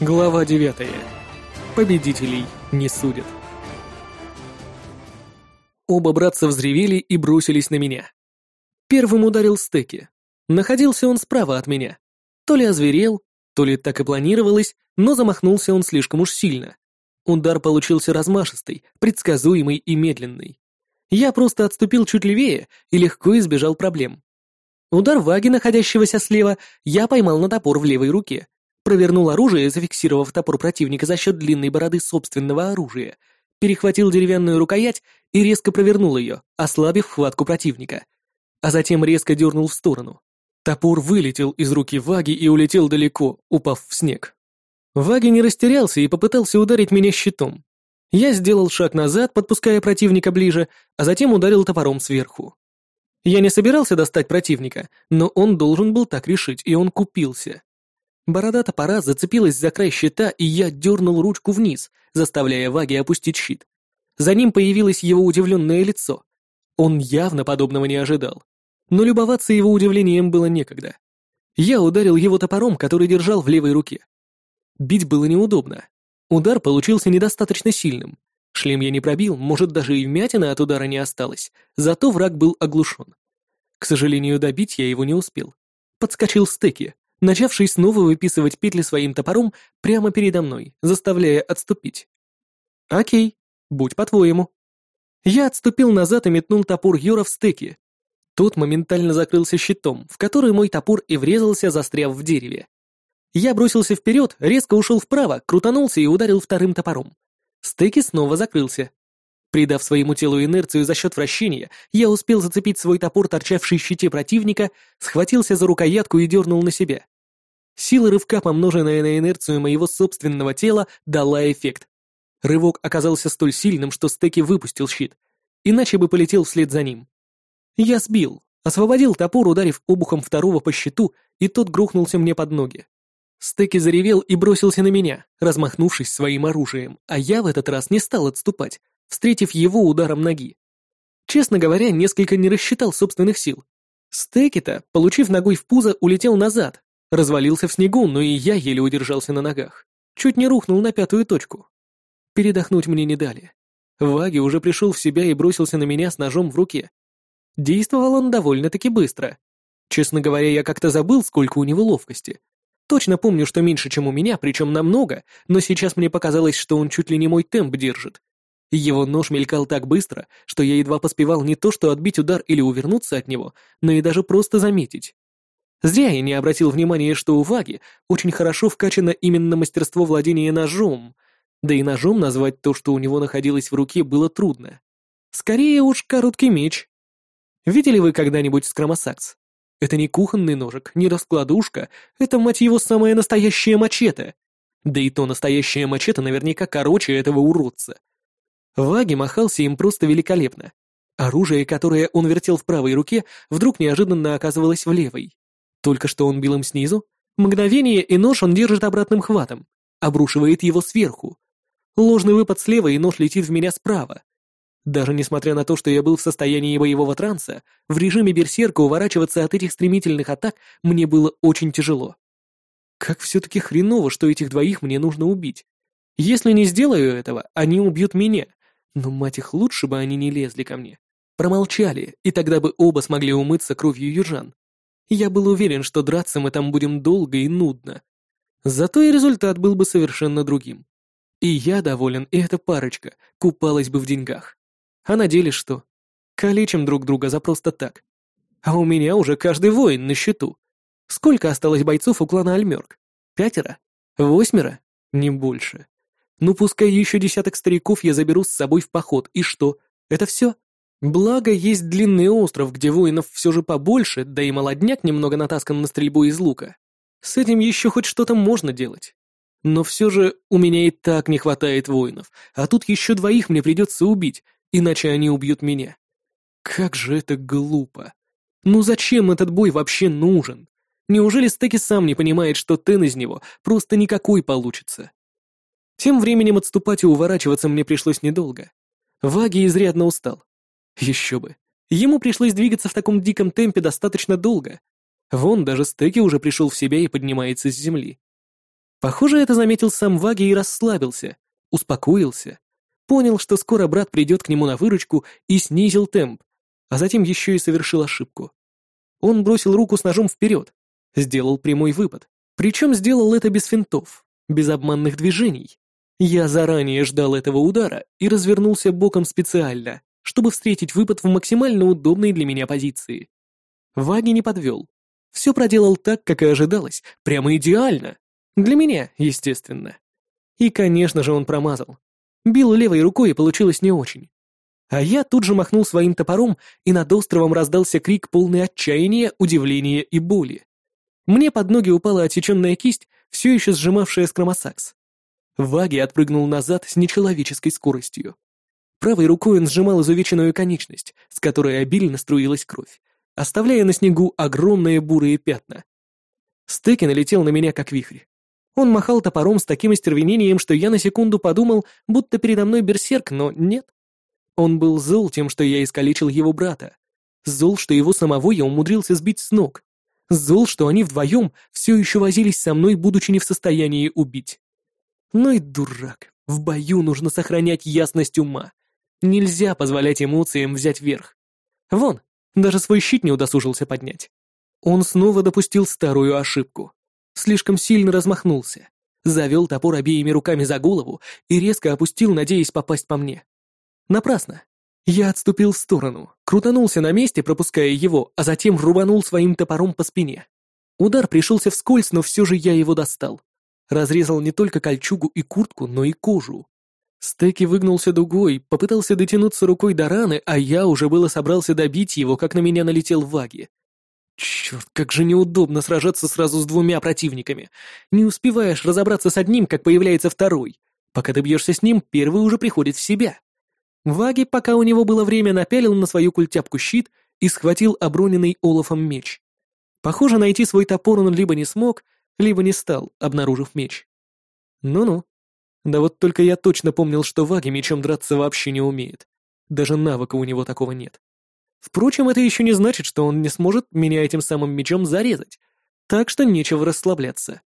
Глава 9. Победителей не судят. Оба братца взревели и бросились на меня. Первым ударил стеки. Находился он справа от меня. То ли озверел, то ли так и планировалось, но замахнулся он слишком уж сильно. Удар получился размашистый, предсказуемый и медленный. Я просто отступил чуть левее и легко избежал проблем. Удар Ваги, находящегося слева, я поймал на топор в левой руке. Провернул оружие, зафиксировав топор противника за счет длинной бороды собственного оружия. Перехватил деревянную рукоять и резко провернул ее, ослабив хватку противника. А затем резко дернул в сторону. Топор вылетел из руки Ваги и улетел далеко, упав в снег. Ваги не растерялся и попытался ударить меня щитом. Я сделал шаг назад, подпуская противника ближе, а затем ударил топором сверху. Я не собирался достать противника, но он должен был так решить, и он купился. Борода топора зацепилась за край щита, и я дернул ручку вниз, заставляя Ваги опустить щит. За ним появилось его удивленное лицо. Он явно подобного не ожидал. Но любоваться его удивлением было некогда. Я ударил его топором, который держал в левой руке. Бить было неудобно. Удар получился недостаточно сильным, Шлем я не пробил, может, даже и вмятина от удара не осталось, зато враг был оглушен. К сожалению, добить я его не успел. Подскочил стеки, начавший снова выписывать петли своим топором прямо передо мной, заставляя отступить. «Окей, будь по-твоему». Я отступил назад и метнул топор Йора в стеки. Тот моментально закрылся щитом, в который мой топор и врезался, застряв в дереве. Я бросился вперед, резко ушел вправо, крутанулся и ударил вторым топором. Стеки снова закрылся. Придав своему телу инерцию за счет вращения, я успел зацепить свой топор, торчавший в щите противника, схватился за рукоятку и дернул на себя. Сила рывка, помноженная на инерцию моего собственного тела, дала эффект. Рывок оказался столь сильным, что Стеки выпустил щит, иначе бы полетел вслед за ним. Я сбил, освободил топор, ударив обухом второго по щиту, и тот грохнулся мне под ноги. Стеки заревел и бросился на меня, размахнувшись своим оружием, а я в этот раз не стал отступать, встретив его ударом ноги. Честно говоря, несколько не рассчитал собственных сил. Стеки-то, получив ногой в пузо, улетел назад, развалился в снегу, но и я еле удержался на ногах. Чуть не рухнул на пятую точку. Передохнуть мне не дали. Ваги уже пришел в себя и бросился на меня с ножом в руке. Действовал он довольно-таки быстро. Честно говоря, я как-то забыл, сколько у него ловкости. Точно помню, что меньше, чем у меня, причем намного, но сейчас мне показалось, что он чуть ли не мой темп держит. Его нож мелькал так быстро, что я едва поспевал не то что отбить удар или увернуться от него, но и даже просто заметить. Зря я не обратил внимания, что у Ваги очень хорошо вкачано именно мастерство владения ножом, да и ножом назвать то, что у него находилось в руке, было трудно. Скорее уж короткий меч. Видели вы когда-нибудь скромосакс? Это не кухонный ножик, не раскладушка, это, мать его, самое настоящее мачете. Да и то настоящее мачете наверняка короче этого уродца. Ваги махался им просто великолепно. Оружие, которое он вертел в правой руке, вдруг неожиданно оказывалось в левой. Только что он бил им снизу, мгновение и нож он держит обратным хватом, обрушивает его сверху. Ложный выпад слева, и нож летит в меня справа. Даже несмотря на то, что я был в состоянии боевого транса, в режиме берсерка уворачиваться от этих стремительных атак мне было очень тяжело. Как все-таки хреново, что этих двоих мне нужно убить. Если не сделаю этого, они убьют меня. Но, мать их, лучше бы они не лезли ко мне. Промолчали, и тогда бы оба смогли умыться кровью южан. Я был уверен, что драться мы там будем долго и нудно. Зато и результат был бы совершенно другим. И я доволен, и эта парочка купалась бы в деньгах. А на деле что? Калечим друг друга за просто так. А у меня уже каждый воин на счету. Сколько осталось бойцов у клана Альмерк? Пятеро? Восьмеро? Не больше. Ну пускай еще десяток стариков я заберу с собой в поход, и что? Это все? Благо, есть длинный остров, где воинов все же побольше, да и молодняк немного натаскан на стрельбу из лука. С этим еще хоть что-то можно делать. Но все же у меня и так не хватает воинов, а тут еще двоих мне придется убить, иначе они убьют меня. Как же это глупо. Ну зачем этот бой вообще нужен? Неужели Стеки сам не понимает, что Тен из него просто никакой получится? Тем временем отступать и уворачиваться мне пришлось недолго. Ваги изрядно устал. Еще бы. Ему пришлось двигаться в таком диком темпе достаточно долго. Вон даже Стеки уже пришел в себя и поднимается с земли. Похоже, это заметил сам Ваги и расслабился, успокоился, понял, что скоро брат придет к нему на выручку и снизил темп, а затем еще и совершил ошибку. Он бросил руку с ножом вперед, сделал прямой выпад, причем сделал это без финтов, без обманных движений. Я заранее ждал этого удара и развернулся боком специально, чтобы встретить выпад в максимально удобной для меня позиции. Ваги не подвел. Все проделал так, как и ожидалось, прямо идеально. Для меня, естественно. И, конечно же, он промазал. Бил левой рукой, и получилось не очень. А я тут же махнул своим топором, и над островом раздался крик полный отчаяния, удивления и боли. Мне под ноги упала отсеченная кисть, все еще сжимавшая скромосакс. Ваги отпрыгнул назад с нечеловеческой скоростью. Правой рукой он сжимал изувеченную конечность, с которой обильно струилась кровь, оставляя на снегу огромные бурые пятна. Стеки налетел на меня как вихрь. Он махал топором с таким остервенением, что я на секунду подумал, будто передо мной берсерк, но нет. Он был зол тем, что я искалечил его брата. Зол, что его самого я умудрился сбить с ног. Зол, что они вдвоем все еще возились со мной, будучи не в состоянии убить. Ну и дурак. В бою нужно сохранять ясность ума. Нельзя позволять эмоциям взять верх. Вон, даже свой щит не удосужился поднять. Он снова допустил старую ошибку. Слишком сильно размахнулся. Завел топор обеими руками за голову и резко опустил, надеясь попасть по мне. Напрасно. Я отступил в сторону, крутанулся на месте, пропуская его, а затем рубанул своим топором по спине. Удар пришелся вскользь, но все же я его достал. Разрезал не только кольчугу и куртку, но и кожу. Стеки выгнулся дугой, попытался дотянуться рукой до раны, а я уже было собрался добить его, как на меня налетел Ваги. Черт, как же неудобно сражаться сразу с двумя противниками. Не успеваешь разобраться с одним, как появляется второй. Пока ты бьешься с ним, первый уже приходит в себя. Ваги, пока у него было время, напялил на свою культяпку щит и схватил оброненный Олафом меч. Похоже, найти свой топор он либо не смог, либо не стал, обнаружив меч. Ну-ну. Да вот только я точно помнил, что Ваги мечом драться вообще не умеет. Даже навыка у него такого нет. Впрочем, это еще не значит, что он не сможет меня этим самым мечом зарезать, так что нечего расслабляться.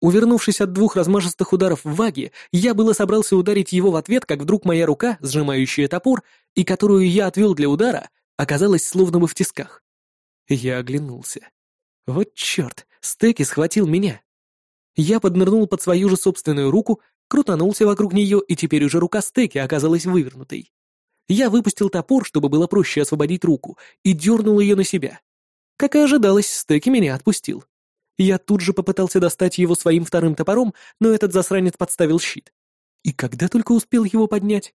Увернувшись от двух размашистых ударов в ваге, я было собрался ударить его в ответ, как вдруг моя рука, сжимающая топор, и которую я отвел для удара, оказалась словно бы в тисках. Я оглянулся. Вот черт, Стеки схватил меня. Я поднырнул под свою же собственную руку, крутанулся вокруг нее, и теперь уже рука Стеки оказалась вывернутой. Я выпустил топор, чтобы было проще освободить руку, и дернул ее на себя. Как и ожидалось, Стеки меня отпустил. Я тут же попытался достать его своим вторым топором, но этот засранец подставил щит. И когда только успел его поднять?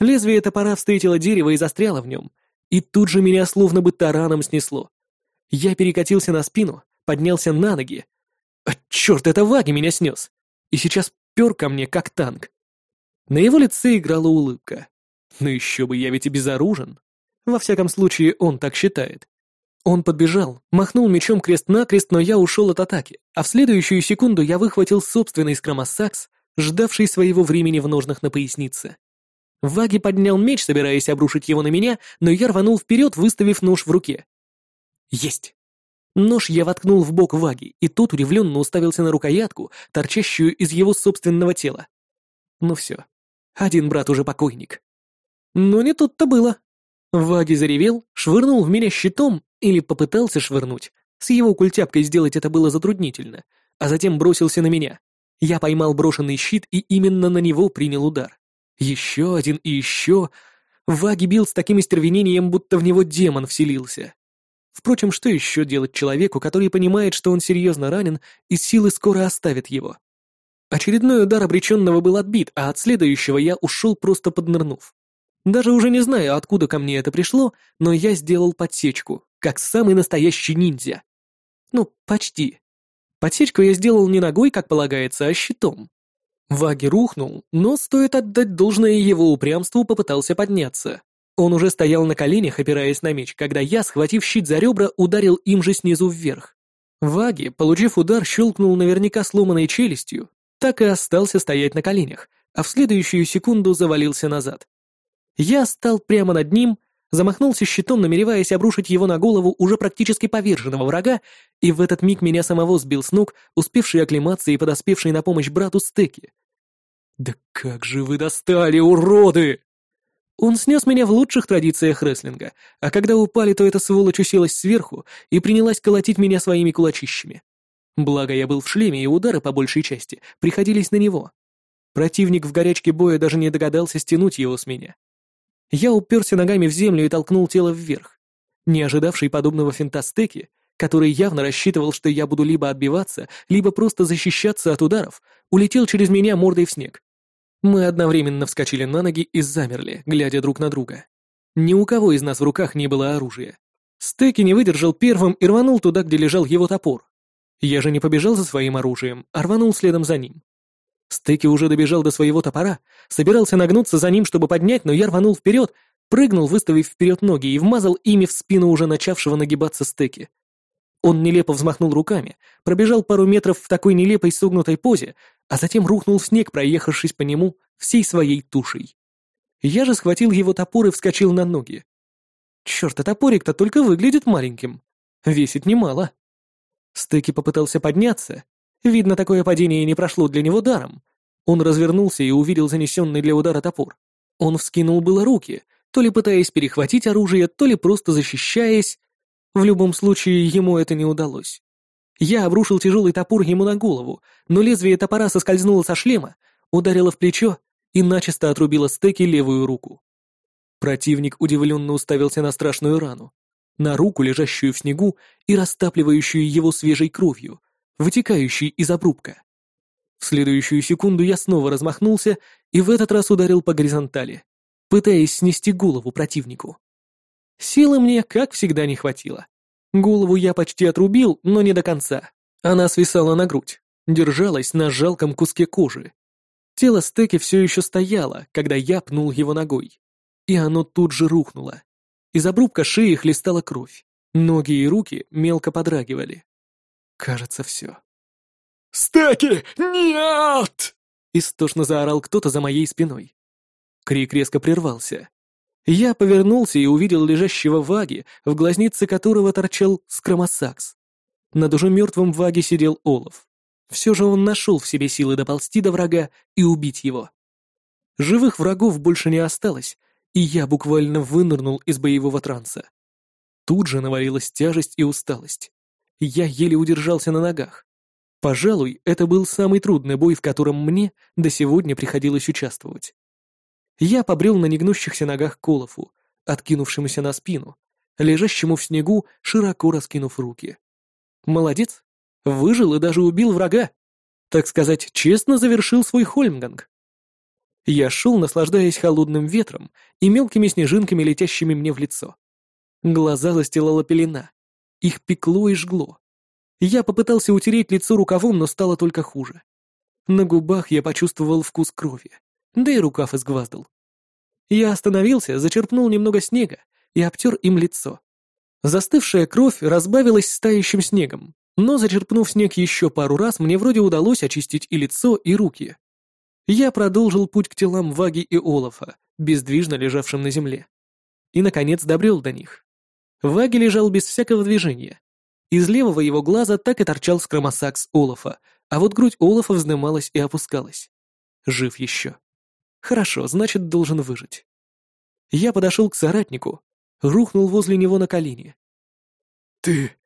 Лезвие топора встретило дерево и застряло в нем, и тут же меня словно бы тараном снесло. Я перекатился на спину, поднялся на ноги. А черт, это Ваги меня снес! И сейчас пер ко мне, как танк. На его лице играла улыбка. Но еще бы, я ведь и безоружен. Во всяком случае, он так считает. Он подбежал, махнул мечом крест-накрест, но я ушел от атаки, а в следующую секунду я выхватил собственный скромосакс, ждавший своего времени в ножнах на пояснице. Ваги поднял меч, собираясь обрушить его на меня, но я рванул вперед, выставив нож в руке. Есть! Нож я воткнул в бок Ваги, и тот удивленно уставился на рукоятку, торчащую из его собственного тела. Ну все, один брат уже покойник. Но не тут-то было. Ваги заревел, швырнул в меня щитом или попытался швырнуть. С его культяпкой сделать это было затруднительно, а затем бросился на меня. Я поймал брошенный щит и именно на него принял удар. Еще один и еще. Ваги бил с таким истервенением, будто в него демон вселился. Впрочем, что еще делать человеку, который понимает, что он серьезно ранен и силы скоро оставят его? Очередной удар обреченного был отбит, а от следующего я ушел просто поднырнув. Даже уже не знаю, откуда ко мне это пришло, но я сделал подсечку, как самый настоящий ниндзя. Ну, почти. Подсечку я сделал не ногой, как полагается, а щитом. Ваги рухнул, но, стоит отдать должное его упрямству, попытался подняться. Он уже стоял на коленях, опираясь на меч, когда я, схватив щит за ребра, ударил им же снизу вверх. Ваги, получив удар, щелкнул наверняка сломанной челюстью, так и остался стоять на коленях, а в следующую секунду завалился назад. Я стал прямо над ним, замахнулся щитом, намереваясь обрушить его на голову уже практически поверженного врага, и в этот миг меня самого сбил с ног, успевший оклематься и подоспевший на помощь брату стеки. «Да как же вы достали, уроды!» Он снес меня в лучших традициях рестлинга, а когда упали, то эта сволочь уселась сверху и принялась колотить меня своими кулачищами. Благо я был в шлеме, и удары, по большей части, приходились на него. Противник в горячке боя даже не догадался стянуть его с меня. Я уперся ногами в землю и толкнул тело вверх. Не ожидавший подобного финта стеки, который явно рассчитывал, что я буду либо отбиваться, либо просто защищаться от ударов, улетел через меня мордой в снег. Мы одновременно вскочили на ноги и замерли, глядя друг на друга. Ни у кого из нас в руках не было оружия. Стеки не выдержал первым и рванул туда, где лежал его топор. Я же не побежал за своим оружием, а рванул следом за ним. Стеки уже добежал до своего топора, собирался нагнуться за ним, чтобы поднять, но я рванул вперед, прыгнул, выставив вперед ноги, и вмазал ими в спину уже начавшего нагибаться стеки. Он нелепо взмахнул руками, пробежал пару метров в такой нелепой согнутой позе, а затем рухнул в снег, проехавшись по нему всей своей тушей. Я же схватил его топор и вскочил на ноги. Черт, а топорик-то только выглядит маленьким. Весит немало. Стеки попытался подняться, Видно, такое падение не прошло для него даром. Он развернулся и увидел занесенный для удара топор. Он вскинул было руки, то ли пытаясь перехватить оружие, то ли просто защищаясь. В любом случае, ему это не удалось. Я обрушил тяжелый топор ему на голову, но лезвие топора соскользнуло со шлема, ударило в плечо и начисто отрубило стеки левую руку. Противник удивленно уставился на страшную рану, на руку, лежащую в снегу и растапливающую его свежей кровью, вытекающий из обрубка. В следующую секунду я снова размахнулся и в этот раз ударил по горизонтали, пытаясь снести голову противнику. Силы мне, как всегда, не хватило. Голову я почти отрубил, но не до конца. Она свисала на грудь, держалась на жалком куске кожи. Тело стеки все еще стояло, когда я пнул его ногой. И оно тут же рухнуло. Из обрубка шеи хлестала кровь. Ноги и руки мелко подрагивали. Кажется, все. «Стеки! Нет!» Истошно заорал кто-то за моей спиной. Крик резко прервался. Я повернулся и увидел лежащего Ваги, в глазнице которого торчал скромосакс. Над уже мертвым Ваги сидел Олаф. Все же он нашел в себе силы доползти до врага и убить его. Живых врагов больше не осталось, и я буквально вынырнул из боевого транса. Тут же навалилась тяжесть и усталость. Я еле удержался на ногах. Пожалуй, это был самый трудный бой, в котором мне до сегодня приходилось участвовать. Я побрел на негнущихся ногах Колофу, откинувшемуся на спину, лежащему в снегу, широко раскинув руки. Молодец, выжил и даже убил врага. Так сказать, честно завершил свой Хольмганг. Я шел, наслаждаясь холодным ветром и мелкими снежинками, летящими мне в лицо. Глаза застилала пелена, их пекло и жгло. Я попытался утереть лицо рукавом, но стало только хуже. На губах я почувствовал вкус крови, да и рукав изгваздал. Я остановился, зачерпнул немного снега и обтер им лицо. Застывшая кровь разбавилась стающим снегом, но зачерпнув снег еще пару раз, мне вроде удалось очистить и лицо, и руки. Я продолжил путь к телам Ваги и Олафа, бездвижно лежавшим на земле. И, наконец, добрел до них. Ваги лежал без всякого движения. Из левого его глаза так и торчал скромосакс Олафа, а вот грудь Олафа вздымалась и опускалась. Жив еще. Хорошо, значит, должен выжить. Я подошел к соратнику, рухнул возле него на колени. «Ты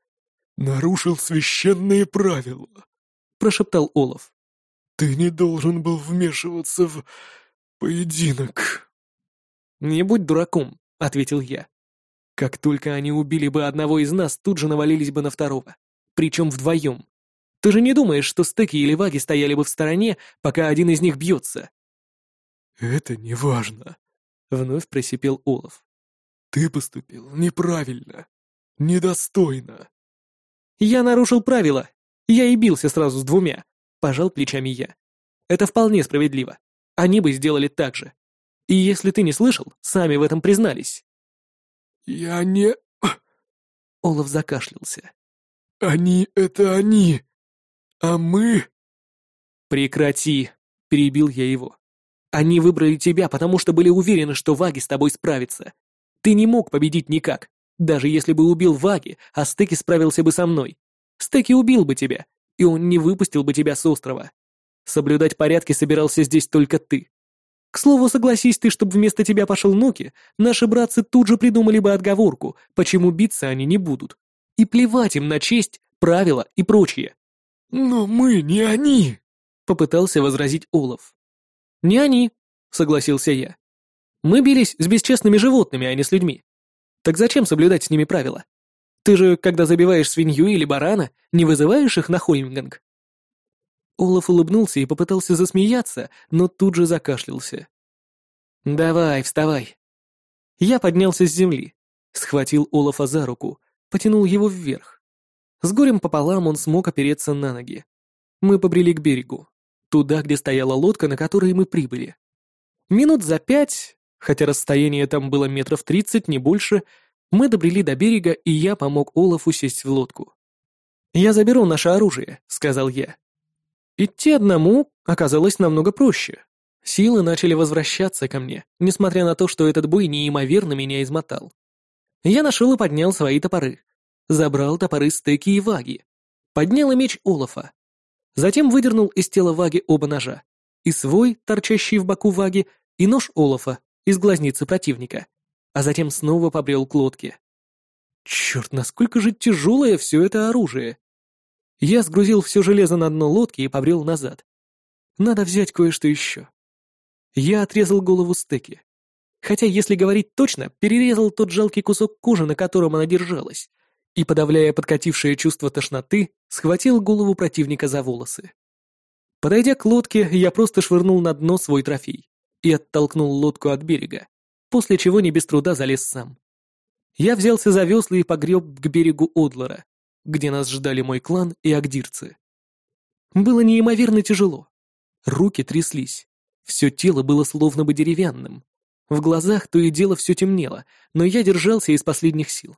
нарушил священные правила», — прошептал Олаф. «Ты не должен был вмешиваться в поединок». «Не будь дураком», — ответил я. Как только они убили бы одного из нас, тут же навалились бы на второго. Причем вдвоем. Ты же не думаешь, что стеки или ваги стояли бы в стороне, пока один из них бьется? «Это не важно», — вновь просипел Олаф. «Ты поступил неправильно, недостойно». «Я нарушил правила. Я и бился сразу с двумя», — пожал плечами я. «Это вполне справедливо. Они бы сделали так же. И если ты не слышал, сами в этом признались». «Я не...» Олаф закашлялся. «Они — это они, а мы...» «Прекрати!» — перебил я его. «Они выбрали тебя, потому что были уверены, что Ваги с тобой справится. Ты не мог победить никак, даже если бы убил Ваги, а Стеки справился бы со мной. Стеки убил бы тебя, и он не выпустил бы тебя с острова. Соблюдать порядки собирался здесь только ты. К слову, согласись ты, чтобы вместо тебя пошел Ноки, наши братцы тут же придумали бы отговорку, почему биться они не будут. И плевать им на честь, правила и прочее. «Но мы не они!» — попытался возразить Олаф. «Не они», — согласился я. «Мы бились с бесчестными животными, а не с людьми. Так зачем соблюдать с ними правила? Ты же, когда забиваешь свинью или барана, не вызываешь их на Хольмганг?» Олаф улыбнулся и попытался засмеяться, но тут же закашлялся. «Давай, вставай». Я поднялся с земли, схватил Олафа за руку, потянул его вверх. С горем пополам он смог опереться на ноги. Мы побрели к берегу, туда, где стояла лодка, на которой мы прибыли. Минут за пять, хотя расстояние там было метров тридцать, не больше, мы добрели до берега, и я помог Олафу сесть в лодку. «Я заберу наше оружие», — сказал я. Идти одному оказалось намного проще. Силы начали возвращаться ко мне, несмотря на то, что этот бой неимоверно меня измотал. Я нашел и поднял свои топоры. Забрал топоры стеки и ваги. Поднял и меч Олафа. Затем выдернул из тела ваги оба ножа. И свой, торчащий в боку ваги, и нож Олафа из глазницы противника. А затем снова побрел к лодке. Черт, насколько же тяжелое все это оружие. Я сгрузил все железо на дно лодки и побрел назад. Надо взять кое-что еще. Я отрезал голову стеки. Хотя, если говорить точно, перерезал тот жалкий кусок кожи, на котором она держалась, и, подавляя подкатившее чувство тошноты, схватил голову противника за волосы. Подойдя к лодке, я просто швырнул на дно свой трофей и оттолкнул лодку от берега, после чего не без труда залез сам. Я взялся за весла и погреб к берегу Одлора, где нас ждали мой клан и агдирцы. Было неимоверно тяжело. Руки тряслись. Все тело было словно бы деревянным. В глазах то и дело все темнело, но я держался из последних сил.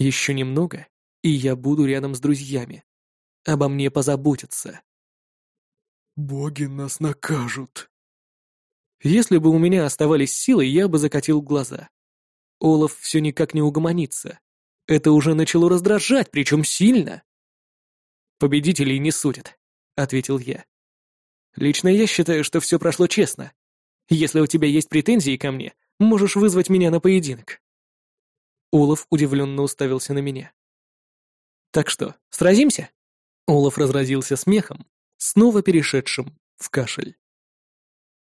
Еще немного, и я буду рядом с друзьями. Обо мне позаботятся. «Боги нас накажут». Если бы у меня оставались силы, я бы закатил глаза. Олаф все никак не угомонится. Это уже начало раздражать, причем сильно. «Победителей не судят», — ответил я. «Лично я считаю, что все прошло честно. Если у тебя есть претензии ко мне, можешь вызвать меня на поединок». Олаф удивленно уставился на меня. «Так что, сразимся?» Олаф разразился смехом, снова перешедшим в кашель.